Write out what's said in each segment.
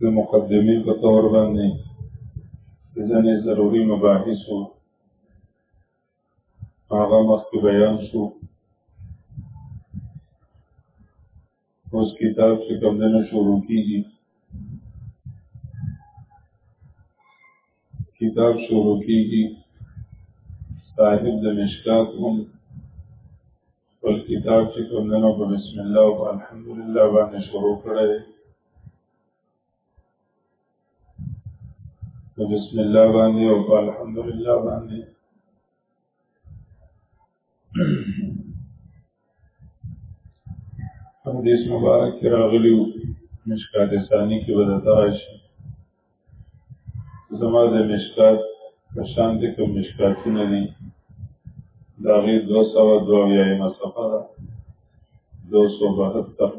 د مقدمې په تور باندې ځنې ضروري مباحثو هغه مخکې بیان شو اوس کتاب چې کوم دنه شروع کیږي کتاب شروع کیږي صاحب د مشکات هم خپل کتاب چې کوم نه په بسم الله او الحمدلله باندې شروع کړی بسم الله باندې او الحمدلله باندې حدیث مبارک کې راغلی وو مشکات ثانی کې به درته راشي زما د مشکات په شان دي کوم مشکاتونه دي د هغې دوه سوه دوه اویایمه صفحه ده دو سوه بهتر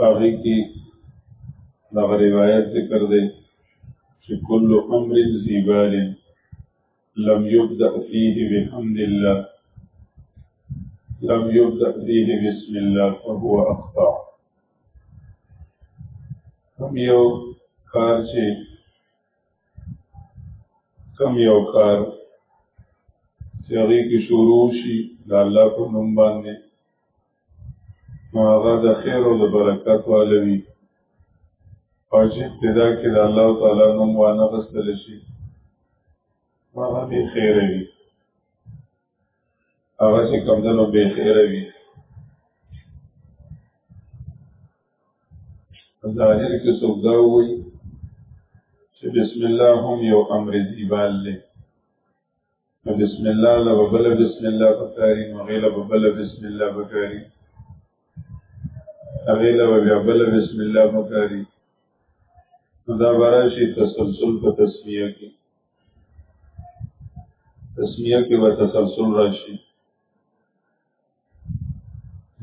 هغه کې دا روایت ذکر دی چې کل امر زیبال لم يبدا فيه بحمد الله لم يبدا فيه بسم الله فهو اخطا هم یو کار چې کم یو کار چې هغه کې شروع شي د الله په نوم باندې نو هغه د خیر او د برکت والوي او چې ابتدا کې د الله تعالی نوم وانه غستل شي هغه به خیر وي هغه چې کوم دنو به خیر وي ظاهر کې څوک دا وایي چې بسم الله هم یو امر دی باندې نو بسم الله له بل بسم الله پکاري نو غیله بل بسم الله پکاري غیله بیا بل بسم الله پکاري دا براشي تسلسل په تسمیه کې تسمیه کې و تسلسل راشي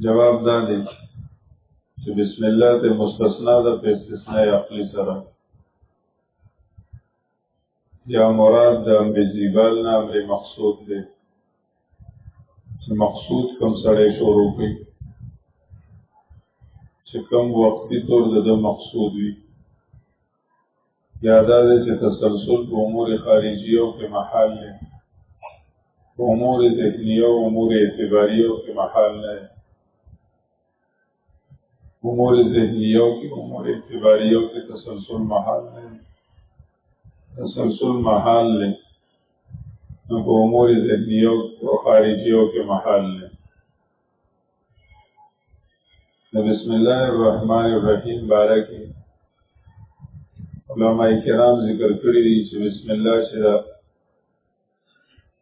جواب دا دی چې بسم الله ته مستثنا ده په استثناء عقلی سره یا مراد د امر زیبل نه امر مقصود دی چې مقصود کوم سړی شروع کوي چې کوم وقتی طور د مقصود وي یا دا چې تسلسل په امور خارجي او په محل نه په امور ذهني او امور اعتباري او په محل نه امور ذهنیو کې امور اعتباریو کې تسلسل محال نه تسلسل محال نه نو په امور ذهنیو او خارجیو کې محال نه نو بسم الله الرحمن الرحیم بارکه علماء کرام ذکر کړی دي چې بسم الله چې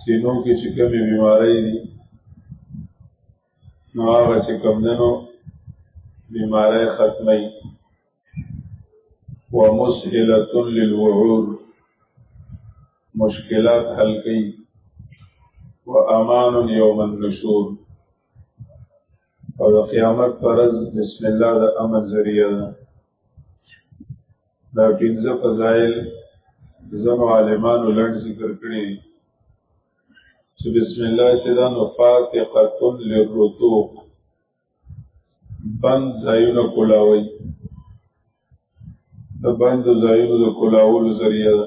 سینو کې چې کومې بیمارۍ دي نو هغه چې کمدنو بیمارۍ ختمي ومسهلة للوعور مشکلات حل کوي وامان یوم النشور او د قیامت پرز بسم الله د امن ذریعہ ده دا پنځه فضایل زمو عالمانو لړ ذکر کړي چې بسم الله چې دا نو فاتقه للرتوق بند ځایونه کولاوي د بند ځایونو د کولاولو ذریعہ ده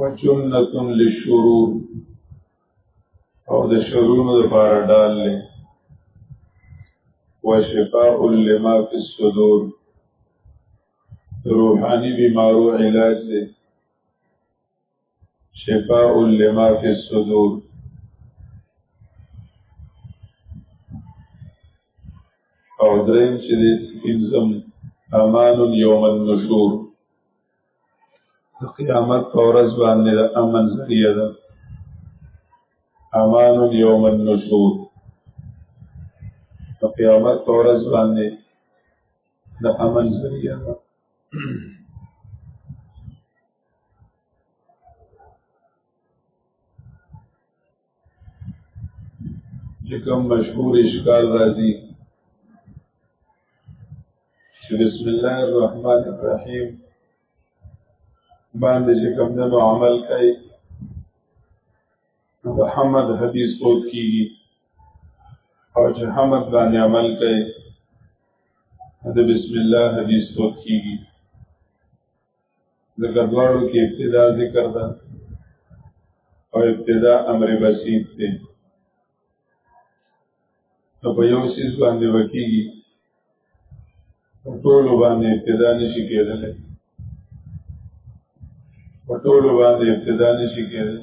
وجنة للشرور او د شرونو لپاره ډال لې وشفاء لما في الصدور روحاني بیمارو علاج دی شفاء لما في الصدور او دریم چې دې انزم امان یوم النشور قیامت په ورځ باندې د امن ذریعہ ده امان یوم النشور په قیامت په ورځ باندې د امن ذریعہ ده چې کوم مشهور اشکال راځي چې بسم الله الرحمن الرحیم باندې چې کوم نه عمل کوي محمد حدیث پوت کیږي او چې حمد باندې عمل کوي د بسم الله حدیث پوت کیږي ذکر دوارو کی ابتدا ذکر دا او ابتدا امر بسیط تی نو په یو سیز باندې وکیږي ټول باندې ابتدا نشي کېدل ټول باندې ابتدا نشي کېدل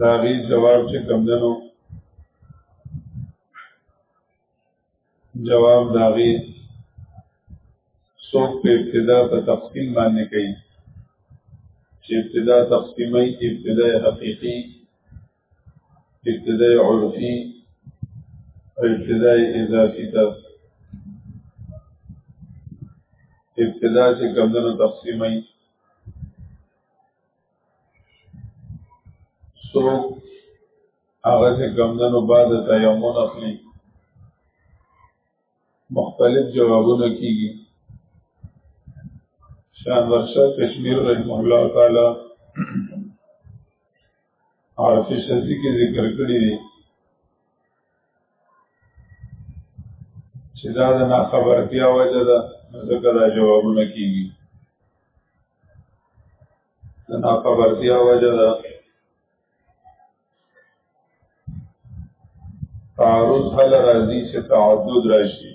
دا غي جواب چې کم دنو جواب داغي څوک په ابتدا په تقسیم باندې کوي چې ابتدا تقسیمي ابتدا حقيقي ابتدا عرفي ابتدا اضافي ته ابتدا چې کمدنو تقسیمي سو هغه چې کمدنو بعد تیمون اخلي مختلف جوابونه کیږي شان ورشه کشمیر رحم الله تعالی عارف شفیع کې ذکر کړی دی چې دا د ناخبرتیا وجه ده ځکه دا جوابونه کیږي د ناخبرتیا وجه ده تعارض هل راځي چې تعدد راشي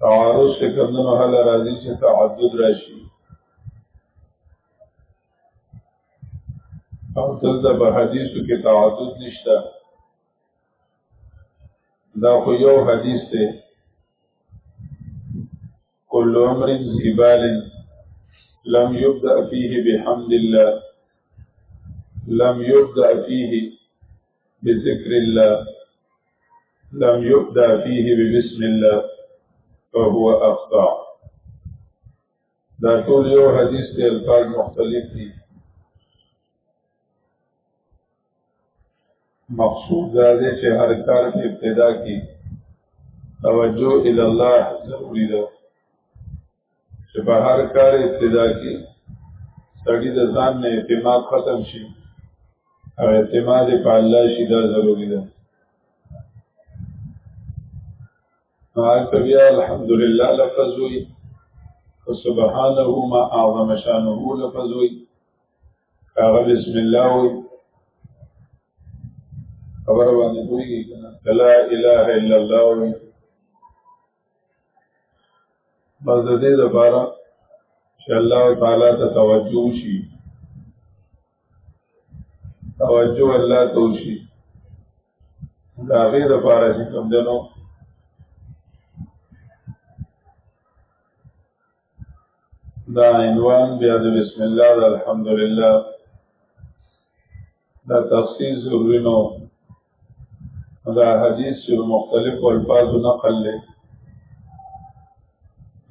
تعارض چې کمنو هل راځي چې تعدد راشي او دلته په حدیثو کې تعدد نشته دا خو یو حدیث دی كل عمر في بال لم يبدأ فيه بحمد الله لم يبدأ فيه بذكر الله لم يبدأ فيه ببسم الله فهو أخطأ دا ټول یو حديث دی الفاظ مختلف دي مقصود دا دی چې هر کار کې ابتدا کې توجه ال الله ضروري ده چې په هر کار ابتدا کې سړی د ځان نه اعتماد ختم شي او اعتماد په الله شي دا ضروري ده مالک بیا الحمدلله لفظ وی سبحانه ما اعظم شانه لفظ وی هغه بسم الله وي خبر باندې کوي لا اله الا الله وي بس د دې لپاره چې الله تعالی ته توجه شي توجه الله ته شي دا غیر لپاره چې کوم دنو دا عنوان بیا د بسم الله د الحمدلله دا تخصیص ضروري نو دا حدیث چې مختلفو الفاظو نقل لري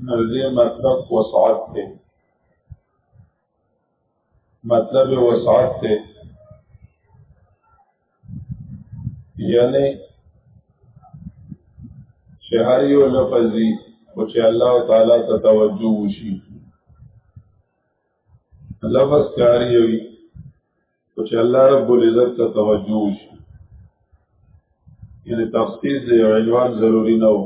نو دې مطلب وسعت دی مطلب وسعت ته یعنی چې هر یو لفظ دی او چې الله تعالی ته توجه وشي لفظ کاری وي او چې الله رب العزت ته توجه وشي یعنی تخصیص دی عنوان ضروری نه وو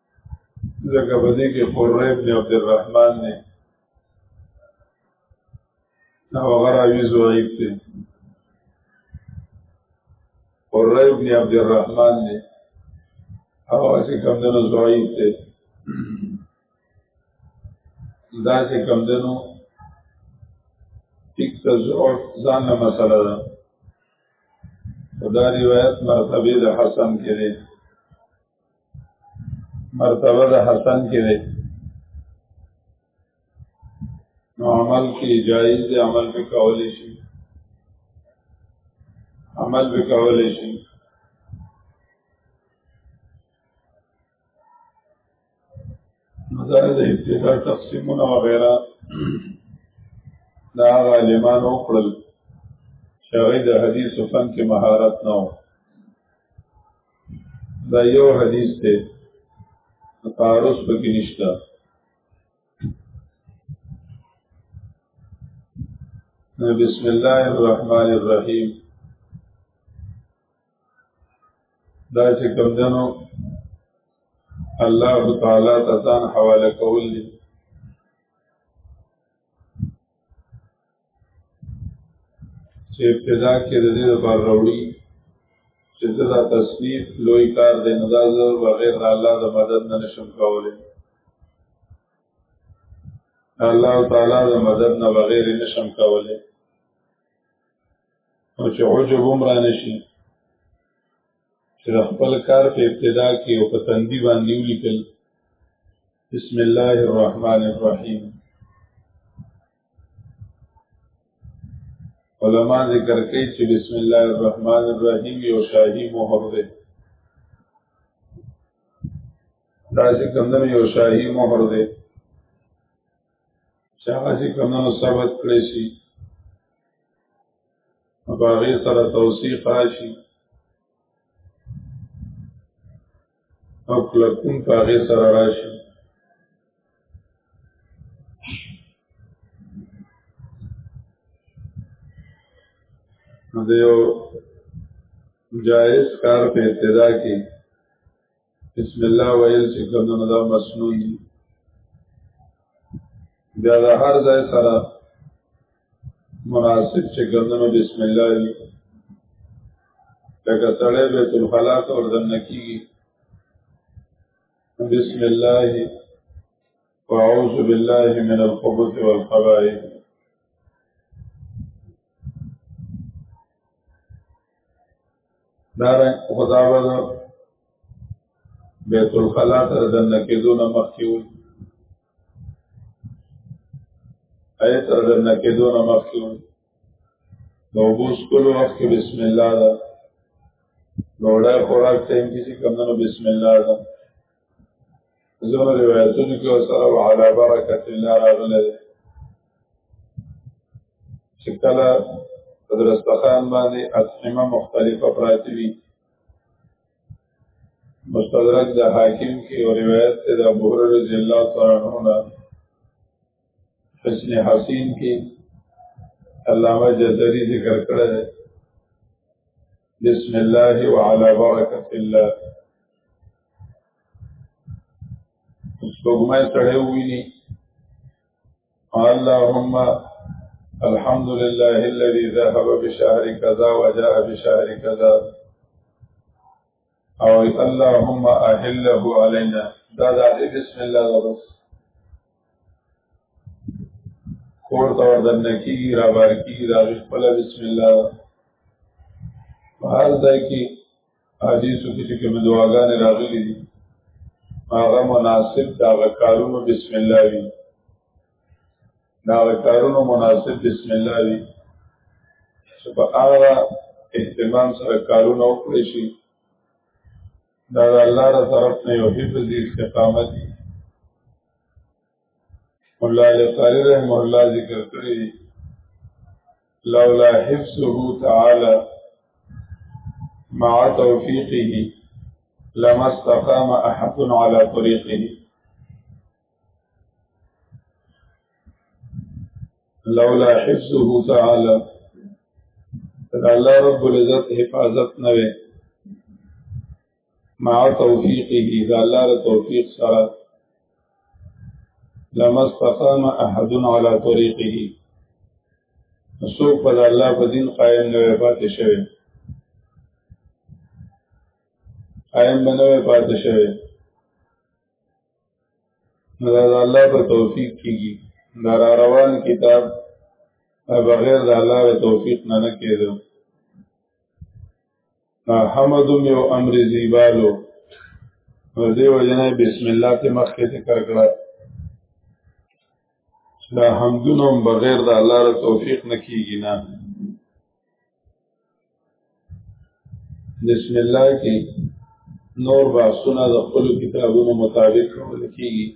ځکه په دې کې قره ابن عبد الرحمن دی او هغه راوي ضعیف دی قره ابن عبد الرحمن دی او چې کوم دنو ضعیف دی دا چې کوم دنو یک تزعف ځان نه مسله ده دا روایت مرتبه د حسن کې دی مرتبه د حسن کې دی نو عمل کې جایز دی عمل به کولې شي عمل به کولې شي مزار د ابتدا تقسیمونه وغیرہ دا عالمان وکړل چې هغه د حدیث فن کې مهارت نه و دا یو حدیث دی تعارض پکې نشته بسم الله الرحمن الرحیم دا چې کوم دنو الله تعالی ته ځان حواله کول دي چې ابتدا کې د دې لپاره راوړي چې زه دا تصنیف لوی کار دی نو دا زه بغیر د الله د مدد نه نشم کولی الله تعالی د مدد نه بغیر نشم کولی او چې عجب هم را نشي چې د خپل کار په ابتدا کې او په تندي باندې ولیکل بسم الله الرحمن الرحیم علما ذکر کوي چې بسم الله الرحمن الرحیم یو شاهي مهر دی دا چې کمدنو یو شاهي مهر دی چې هغه چې کمدنو ثبت کړی شي په هغې سره توثیق راشي او کلکون په هغې سره راشي نو د یو جایز کار په ابتدا کې بسم الله ویل چې کوم نه دا مسنون دي بیا د هر ځای سره مناسب چې ګردنو بسم الله وي لکه سړی بیت الخلا ته وردننه کېږي بسم الله واعوذ بالله من الخبث والخبائث دارن خدا بد بیت الخلا ته دنه کېدو نه مخکې وي آیت اردن نکی دون مخیون نو بوس کلو وقت کې بسم الله دا نوڑای خوراک تیم کسی کمدنو بسم الله دا زمن روایتون کې وسره وعلا برکت الله راغله چې کله په درستخان باندې اطعمه مختلفه پراتی وي مستدرک د حاکم کې او روایت ته د ابو هريره رضی الله تعالی عنہ نه حسن حسین کې علامه جزری ذکر کړی دی بسم الله وعلى برکت الله سپوږمۍ سره ویني اللهم الحمد لله الذي ذهب بشهر كذا وجاء بشهر كذا او اللهم اهله علينا دا دا بسم الله غرس کور تور دنکی را بارکی دا خپل بسم الله هر ځای کې حدیثو کې چې کوم دعاګانې راغلي دي هغه مناسب دا کارونو بسم الله وي دا کارونو مناسب بسم الله وي چې په هغه اهتمام سره کارونه وکړي شي دا الله تعالی طرف نه یو حفظ استقامت دي مولا لقاری رحمه الله ذکر کړی لولا حفظه تعالی مع توفیقه لما استقام احد على طريقه لولا حفظه تعالی الله رب العزت حفاظت نه مع توفیقه دا الله د توفیق سره لما استقام احد على طريقه سو په الله په دین قائم نه پاتې شوی قائم بنوي پاتې شوی نو دا الله په توفیق کیږي دا را روان کتاب بغیر د الله توفیق نه نه کېدو حمد یو امر زیبالو دیو جنای بسم الله ته مخکې ذکر کړه دا حمدونه بغیر د الله ر توفیق نکیږي نه بسم الله کې نور باسونه د خپل کتابونو مطابق کول کیږي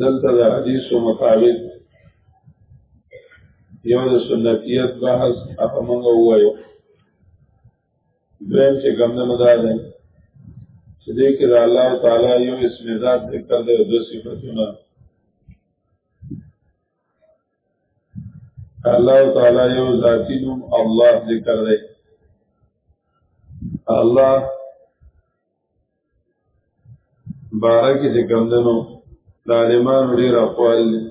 دلته د حدیث مطابق یو د سنتیت بحث هغه موږ وایو دویم چې ګمدنو دا دی چې دې کې د الله تعالی یو اسم ذات ذکر دی او د صفاتونه الله تعالی یو ذاتی نوم الله ذکر دی الله باره کې چې کمدنو د عالمانو ډېر اقوال دي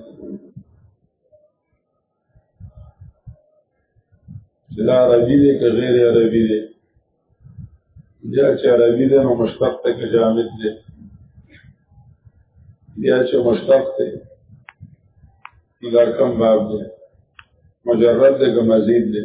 چې دا عربي دی که غیر عربي دی بیا چې عربي دی نو مشتق ته کې جامد دی بیا چې مشتق دی نو دا کم باب دی مجرد دی که مزید دی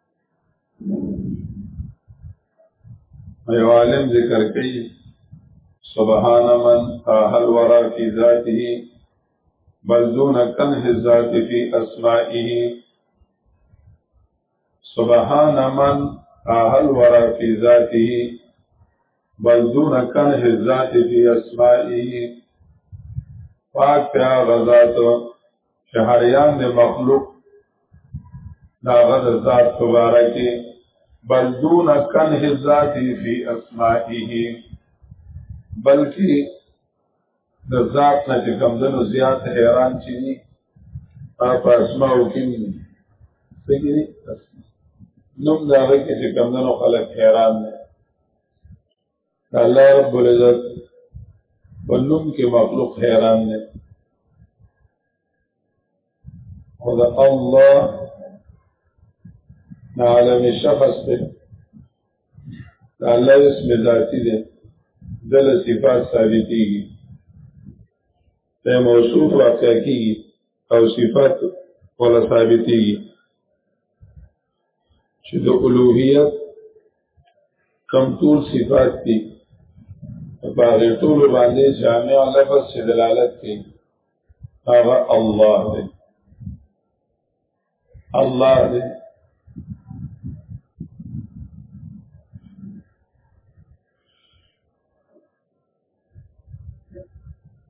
ایو عالم ذکر کوي سبحان من اهل ورا فی ذاته بل دون کنه ذات فی اسمائه سبحان من اهل ورا فی ذاته بل دون کنه ذات فی اسمائه پاک پیا غزاتو چې هر یان د مخلوق دا غد ذات مبارکه بل دون کنه ذاتی فی اسمائه بلکې د ذات نه چې کمدنو زیات حیران چي دي په اسماو کې دي څنګه دي نوم دا وایي چې کمدنو خلک حیران دي الله رب العزت بلوم کې مخلوق حیران دی او دا الله عالم شخص دی دا الله اسم ذاتی دی دل صفات ثابتېږي د موصوف واقع کیږي او صفات ولا ثابتېږي چې د الوهیت کم ټول صفات دي په هغه ټول باندې جامع لفظ چې دلالت کوي هغه الله دی الله دی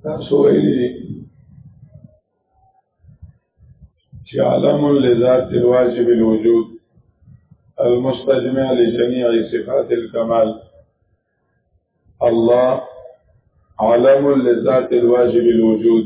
تاسو ویلي چې عالم لذات الواجب الوجود المستجمع لجميع صفات الكمال الله عالم لذات الواجب الوجود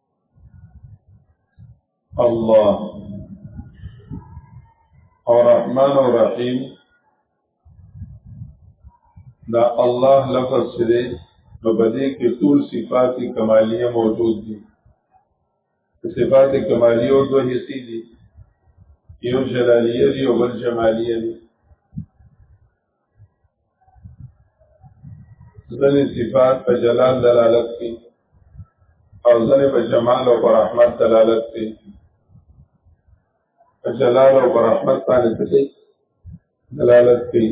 الله او رحمان او رحیم دا الله لفظ سره نو بده کې ټول صفات کمالیه موجود دي صفات کمالیه او دوه حصي دي یو جلالیه دی او بل جمالیه دی ځنې صفات په جلال دلالت کوي او ځنې په جمال او پر رحمت دلالت کوي په جلال او پر رحمت باندې څه کوي دلالت کوي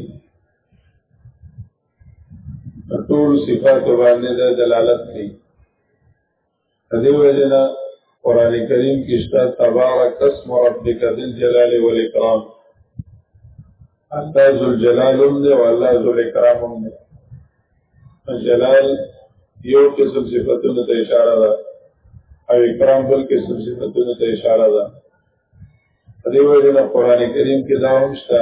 ټول صفات باندې دلالت کوي دې وجه نه قران کریم کې شته تبارک اسم ربک ذل جلال والاکرام الله ذل جلال هم دی او الله ذل اکرام هم دی جلال یو قسم صفاتونو ته اشاره ده او اکرام بل قسم صفاتونو ته اشاره ده دې وجه نه قران کریم کې دا هم شته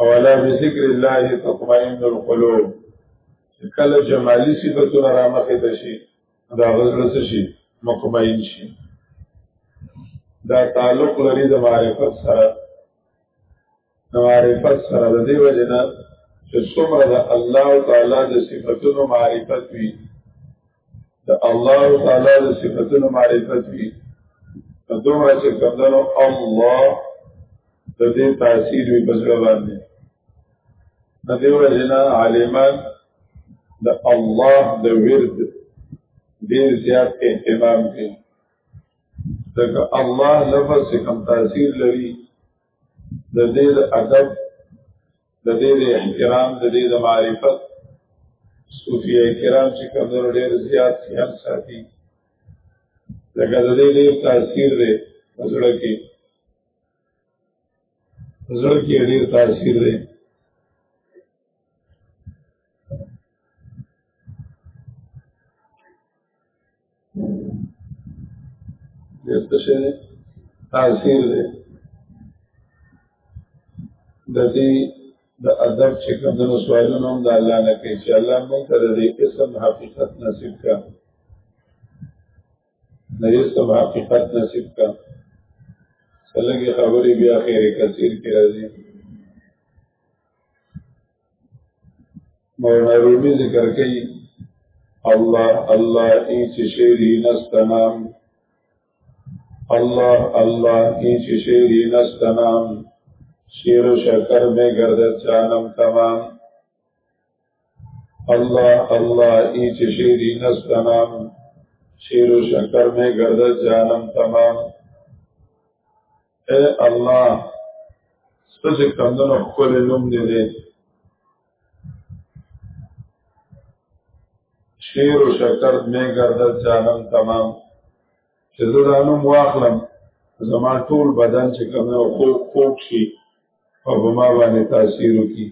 اولا بذکر الله تطمئن القلوب کله جمالی صفاتونه را مخې ته شي دا غزل څه شي مطمئن شي دا تعلق لري د معرفت سره معرفت سره د دې وجنه چې څومره د الله تعالی د صفاتونو معرفت وي د الله تعالی د صفاتونو معرفت وي نو دومره چې کمدنو الله د دې تاثیر وي په زړه باندې د دې وجنه عالمان د الله د ورد ډیر زیات اهتمام کوي ځکه الله لفظ کم تاثیر لري د دې د ادب د دې د احترام د دې د معرفت صوفیا کرام چې کوم نور ډېر زیات خیال ساتي لکه د دې ډېر تاثیر دی زړه کې زړه کې ډېر تاثیر دی دې څه شي تاثیر دی د دې د ادب چې کوم د سوالونو هم د الله نه کوي چې الله موږ ته د دې اسم حقیقت نصیب کړي د اسم حقیقت نصیب کړي څلګي خبرې بیا خیره کثیر کې راځي مولانا رومي ذکر کوي الله الله ای چې شیری نستنام الله الله ای چې شیری نستنام شیر و شکر میں گردد جانم تمام الله الله ای چې شیری نستنام شیر و شکر میں گردد جانم تمام اے الله ستاسو کمندونو خپل نوم دې دې شیر و شکر می گردد جانم تمام چې زه دا نوم واخلم زما ټول بدن چې کوم یو خوک خوک شي او په ما باندې تاثیر وکړي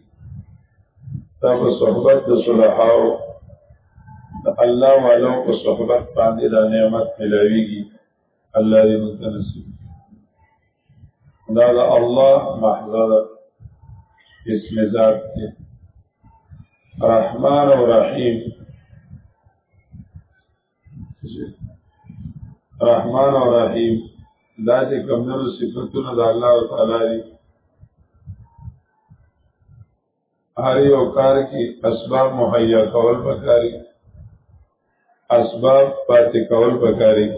دا په صحبت د صلحاو د الله والو په صحبت باندې دا نعمت ملاويږي الله دې موږ ته نصیب دا د الله محضر اسم ذات دی رحمان او رحیم رحمان او رحیم دا چې کمنو صفاتونه د الله تعالی دي هر یو کار کې اسباب مهیا کول پکاري اسباب پاتې کول پکاري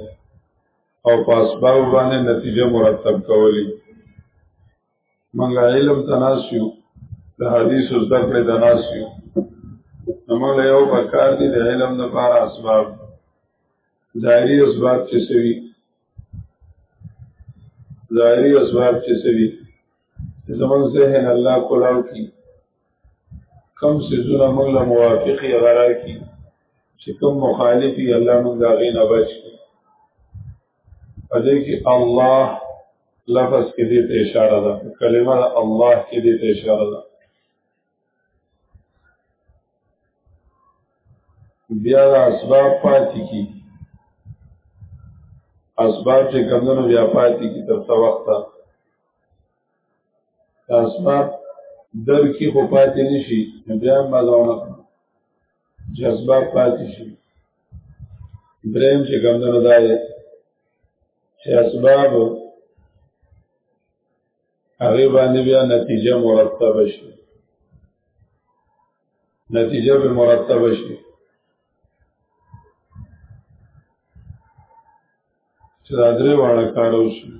او په اسباب باندې نتیجه مرتب کولی منګه علم تناسیو د حدیث زده کړې تناسیو نمو له یو پکار دي د علم لپاره اسباب ظاهري اسباب چې سوي ظاهري اسباب چې سوي زمون ذهن الله کولاو کی کم سيزونه موږ له موافقي غرا کی چې کوم مخالفي الله موږ دا غي نه بچ کی پدې کې الله لفظ کې دې ته اشاره ده کلمه الله کې دې ته اشاره ده بیا د اسباب پاتې کی اسباب چې کمونو بیا پاتې کی تر څو وخت اسباب در کی خو پاتې نشي بیا مزاونه چې اسباب پاتې شي دریم چې کمونو دا چې اسباب هغه باندې بیا نتیجه مرتب شي نتیجه به مرتب شي چې دا درې واړه کار وشي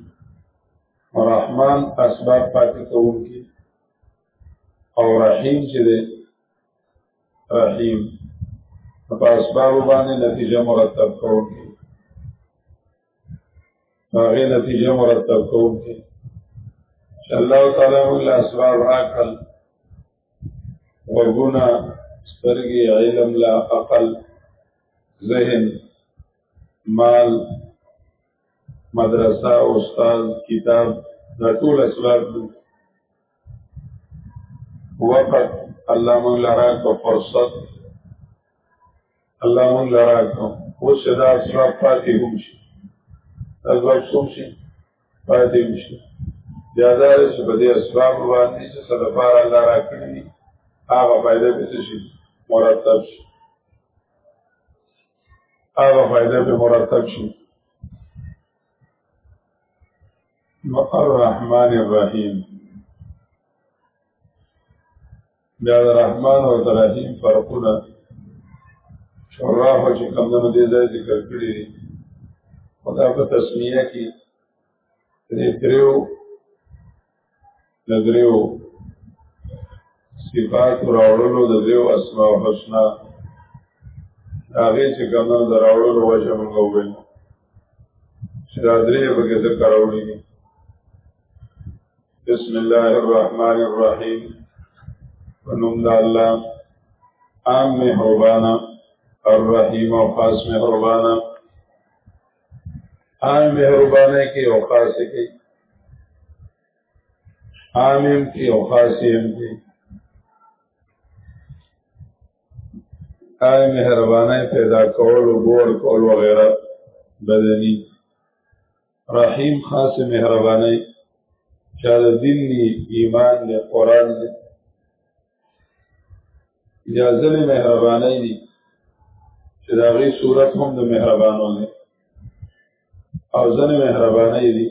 رحمان اسباب پاتې کوونکی او رحیم چې دی رحیم په اسباب باندې نتیجه مرتب کوونکی هغه نتیجه مرتب کوم چې الله تعالی موږ له اسباب راکړل وګونه سترګې علم لا عقل ذهن مال مدرسه استاد کتاب دا ټول اسباب دي وقت الله موږ لرا کو فرصت الله مونږ لرا کوم اوس چې دا اسباب پاتې هم شي اسباب څوم شي پاتې هم شي بیا دا چې په دې اسباب باندې چې څه لپاره الله را کړی دي هغه فائدې به شي مرتب شي هغه فائدې به مرتب شي الرحمن الرحیم بیا د رحمان او د رحیم فرقونه شراح چې کوم نه دې ځای ذکر کړی دی خدا په تسمیه کې دې تریو نظریو صفات راوړلو د دیو اسماء الحسنا هغه چې کوم نه راوړلو وجه موږ وویل چې دا درې به ذکر راوړي بسم الله الرحمن الرحیم ونوم د الله عام مهربانا الرحیم او خاص مهربانا عام مهربانه کې او خاص کې عام هم کې او خاص هم کې آئے مہربانہ پیدا کول و بور کول وغیرہ بدنی رحیم خاص مهرباني چا د دین دی ایمان دی قرآن دی یا ځلې مهرباني دي چې د هغې صورت هم د مهربانو دی او ځلې مهرباني دي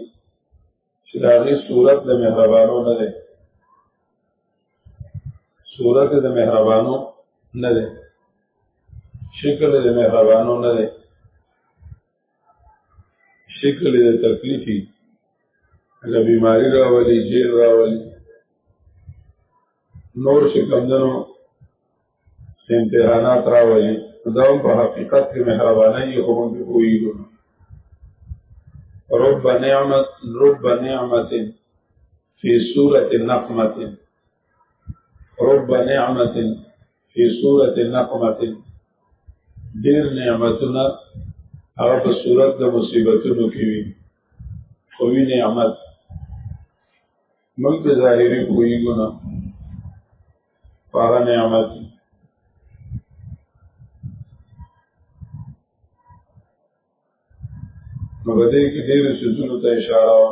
چې د هغې صورت د مهربانو نه دی صورت د مهربانو نه دی شکل د مهربانو نه دی شکل د تکلیفي هغه بیماری راولي جیل راولي نور چې کمدنو امتحانات راولي دا په حقیقت کې مهرباني یې خو موږ پوهیږو رب نعمت رب نعمت فی سورة نقمت رب نعمت فی صورت نقمت دیر نعمتنا هغه په صورت د مصیبتونو کې وي خوی نعمت موږ په ظاهري پوهیږو نه پاغه نعمت نو په دې کې ډېرو څیزونو ته اشاره وه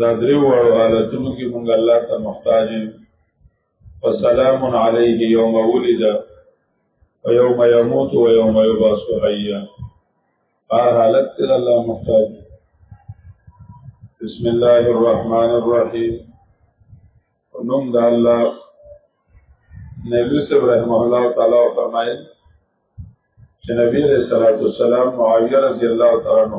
دا درې وړو حالتونو کې مونږ الله ته محتاج یو وسلام علیه یوم ولد و یوم یموت و یوم یبعث حیا هر حالت کې الله محتاج بسم الله الرحمن الرحیم نوم د الله نبی صلی الله علیه و تعالی فرمایي چې نبی رسول الله صلی الله علیه و سلم معاویه رضی الله تعالی عنہ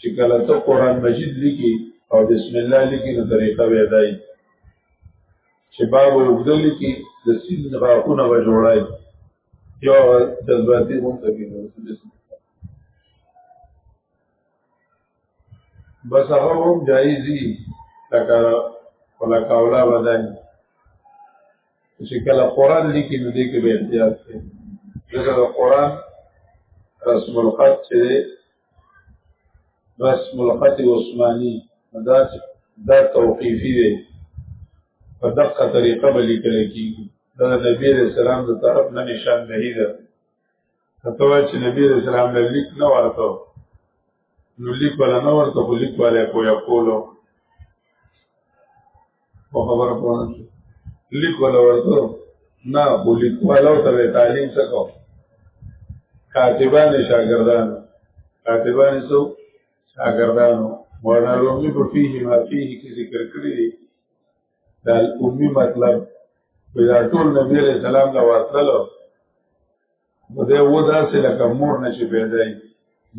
چې کله ته قران مجید لیکي او بسم الله لیکي نو طریقه وې دای چې باب وګدل کې د سین غاونه و جوړای یو جذباتي مونږ ته کې بس هغه هم جایزي لکه ولا کاولا بدن چې کله قران لیکي نو دې کې به احتیاط کوي دغه قران رسم الخط چې بس ملخت عثماني دا دا توقیفي دی په دقه طریقه به لیکل کېږي دا د نبی علیہ السلام د طرف نه نشاندهي ده کته وای چې نبی علیہ السلام له لیک نه ورته نو لیک ولا نه ورته خو لیک ولا کویا کولو په خبره پوه نه شو لیک ولا ورته نه خو لیک ولا ته تعلیم څه کو کاتبان شاګردان کاتبان سو شاګردانو مولانا رومي په فيه ما فيه کې ذکر کړی دی دا امی مطلب پیدا ټول نبی علیہ السلام دا ورتلو بده و داسې لکه مور نشي پیدای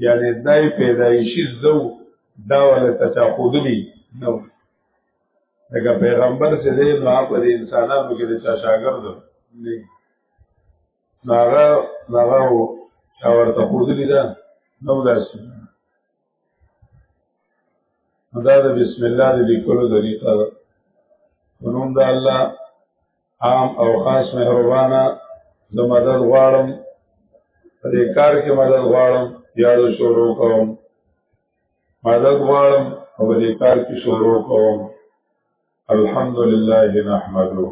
یعنی دای پیدایشي زو دا ولا تچا خودلی نو لکه پیغمبر چې دی نو هغه د انسانانو کې د چا شاګرد دی نو هغه هغه چا ورته ښودلي ده نو داسې دا د بسم الله د لیکلو طریقه ده په نوم د الله عام او خاص مهربانه د مدد غواړم په دې کار کې مدد غواړم یادو شروع کوم مدد غواړم او د کار کې شروع کوم الحمد لله نحمده